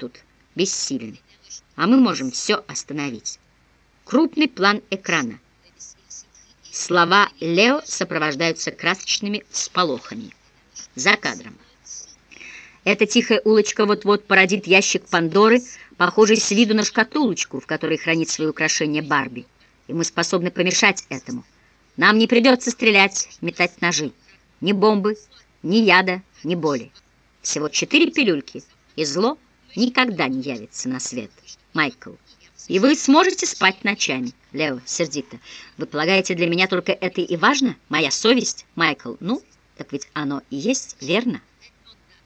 тут бессилен, а мы можем все остановить. Крупный план экрана. Слова Лео сопровождаются красочными всполохами. За кадром. Эта тихая улочка вот-вот породит ящик Пандоры, похожий с виду на шкатулочку, в которой хранит свои украшения Барби. И мы способны помешать этому. Нам не придется стрелять, метать ножи. Ни бомбы, ни яда, ни боли. Всего четыре пилюльки, и зло никогда не явится на свет. Майкл. И вы сможете спать ночами. Лео, сердито. Вы полагаете, для меня только это и важно? Моя совесть? Майкл. Ну, так ведь оно и есть, верно?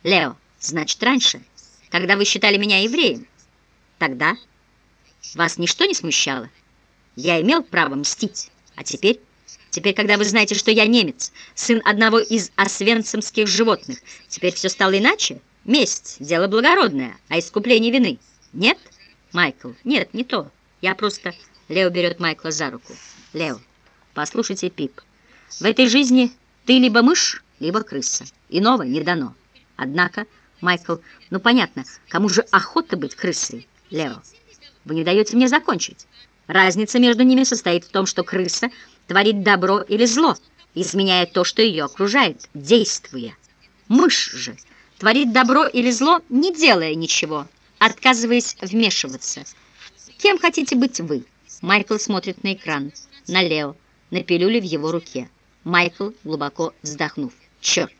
Лео. Значит, раньше, когда вы считали меня евреем, тогда вас ничто не смущало. Я имел право мстить, а теперь... Теперь, когда вы знаете, что я немец, сын одного из освенцимских животных, теперь все стало иначе? Месть — дело благородное, а искупление вины — нет? Майкл, нет, не то. Я просто... Лео берет Майкла за руку. Лео, послушайте, Пип, в этой жизни ты либо мышь, либо крыса. Иного не дано. Однако, Майкл, ну понятно, кому же охота быть крысой? Лео, вы не даете мне закончить. Разница между ними состоит в том, что крыса творит добро или зло, изменяя то, что ее окружает, действуя. Мышь же творит добро или зло, не делая ничего, отказываясь вмешиваться. Кем хотите быть вы? Майкл смотрит на экран, на Лео, на пилюли в его руке. Майкл, глубоко вздохнув. Черт!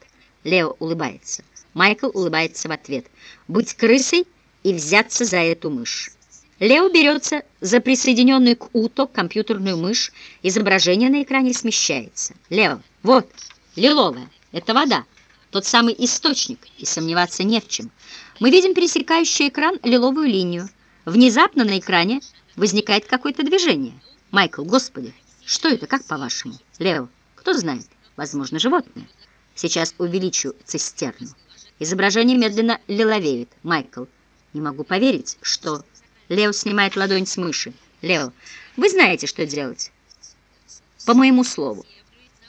Лео улыбается. Майкл улыбается в ответ. Быть крысой и взяться за эту мышь. Лео берется за присоединенную к УТО компьютерную мышь. Изображение на экране смещается. Лео, вот, лиловая, это вода. Тот самый источник, и сомневаться не в чем. Мы видим пересекающий экран лиловую линию. Внезапно на экране возникает какое-то движение. Майкл, господи, что это, как по-вашему? Лео, кто знает, возможно, животное. Сейчас увеличу цистерну. Изображение медленно лиловеет. Майкл, не могу поверить, что... Лео снимает ладонь с мыши. Лео, вы знаете, что делать? По моему слову.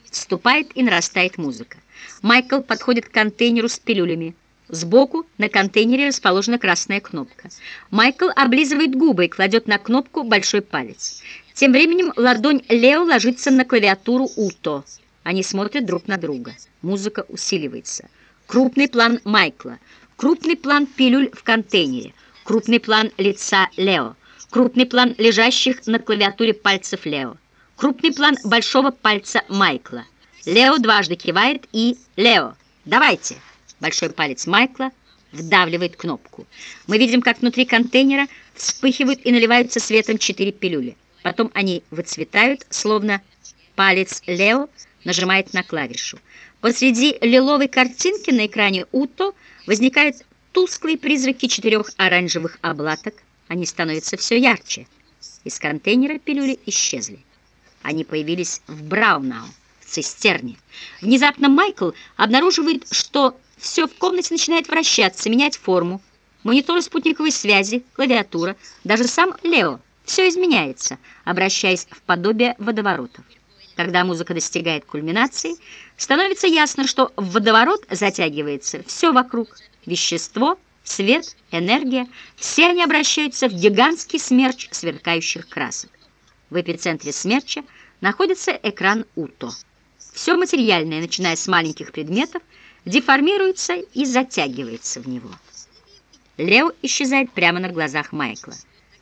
Вступает и нарастает музыка. Майкл подходит к контейнеру с пилюлями. Сбоку на контейнере расположена красная кнопка. Майкл облизывает губы и кладет на кнопку большой палец. Тем временем ладонь Лео ложится на клавиатуру УТО. Они смотрят друг на друга. Музыка усиливается. Крупный план Майкла. Крупный план пилюль в контейнере. Крупный план лица Лео. Крупный план лежащих на клавиатуре пальцев Лео. Крупный план большого пальца Майкла. Лео дважды кивает и «Лео, давайте!» Большой палец Майкла вдавливает кнопку. Мы видим, как внутри контейнера вспыхивают и наливаются светом четыре пилюли. Потом они выцветают, словно палец Лео нажимает на клавишу. Посреди лиловой картинки на экране УТО возникают тусклые призраки четырех оранжевых облаток. Они становятся все ярче. Из контейнера пилюли исчезли. Они появились в Браунау, цистерне. Внезапно Майкл обнаруживает, что все в комнате начинает вращаться, менять форму. Мониторы спутниковой связи, клавиатура, даже сам Лео. Все изменяется, обращаясь в подобие водоворотов. Когда музыка достигает кульминации, становится ясно, что в водоворот затягивается все вокруг. Вещество, свет, энергия – все они обращаются в гигантский смерч сверкающих красок. В эпицентре смерча находится экран УТО. Все материальное, начиная с маленьких предметов, деформируется и затягивается в него. Лео исчезает прямо на глазах Майкла.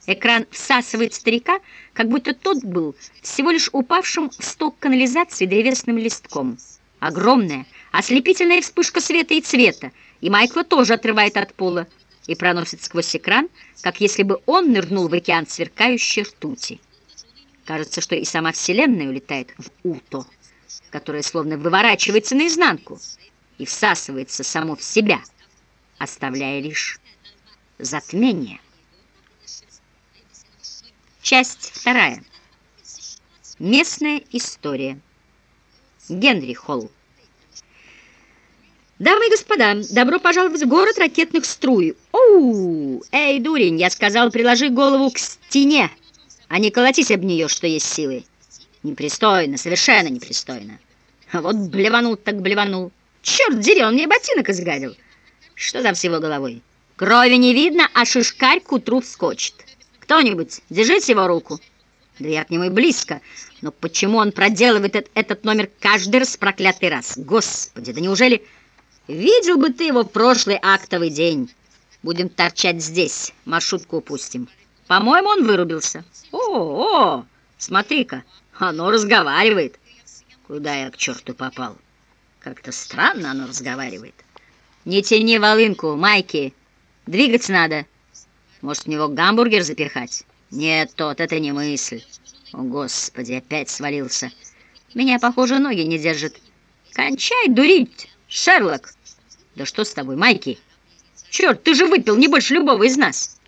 Экран всасывает старика, как будто тот был всего лишь упавшим в сток канализации древесным листком. Огромная, ослепительная вспышка света и цвета, и Майкла тоже отрывает от пола и проносит сквозь экран, как если бы он нырнул в океан сверкающей ртути. Кажется, что и сама Вселенная улетает в Уто, которая словно выворачивается наизнанку и всасывается само в себя, оставляя лишь затмение. Часть вторая. Местная история. Генри Холл. Дамы и господа, добро пожаловать в город ракетных струй. Оу! Эй, дурень, я сказал, приложи голову к стене, а не колотись об нее, что есть силы. Непристойно, совершенно непристойно. А вот блеванул так блеванул. Черт дери, он мне ботинок изгадил. Что за всего головой? Крови не видно, а шишкарь к утру вскочит. Кто-нибудь, держите его руку. Да я к нему и близко. Но почему он проделывает этот, этот номер каждый раз проклятый раз? Господи, да неужели... Видел бы ты его в прошлый актовый день. Будем торчать здесь, маршрутку упустим. По-моему, он вырубился. О, о, смотри-ка, оно разговаривает. Куда я к черту попал? Как-то странно оно разговаривает. Не тяни волынку, Майки. Двигаться надо. Может, в него гамбургер запихать? Нет, тот, это не мысль. О, Господи, опять свалился. Меня, похоже, ноги не держат. Кончай дурить, Шерлок. Да что с тобой, Майки? Черт, ты же выпил не больше любого из нас.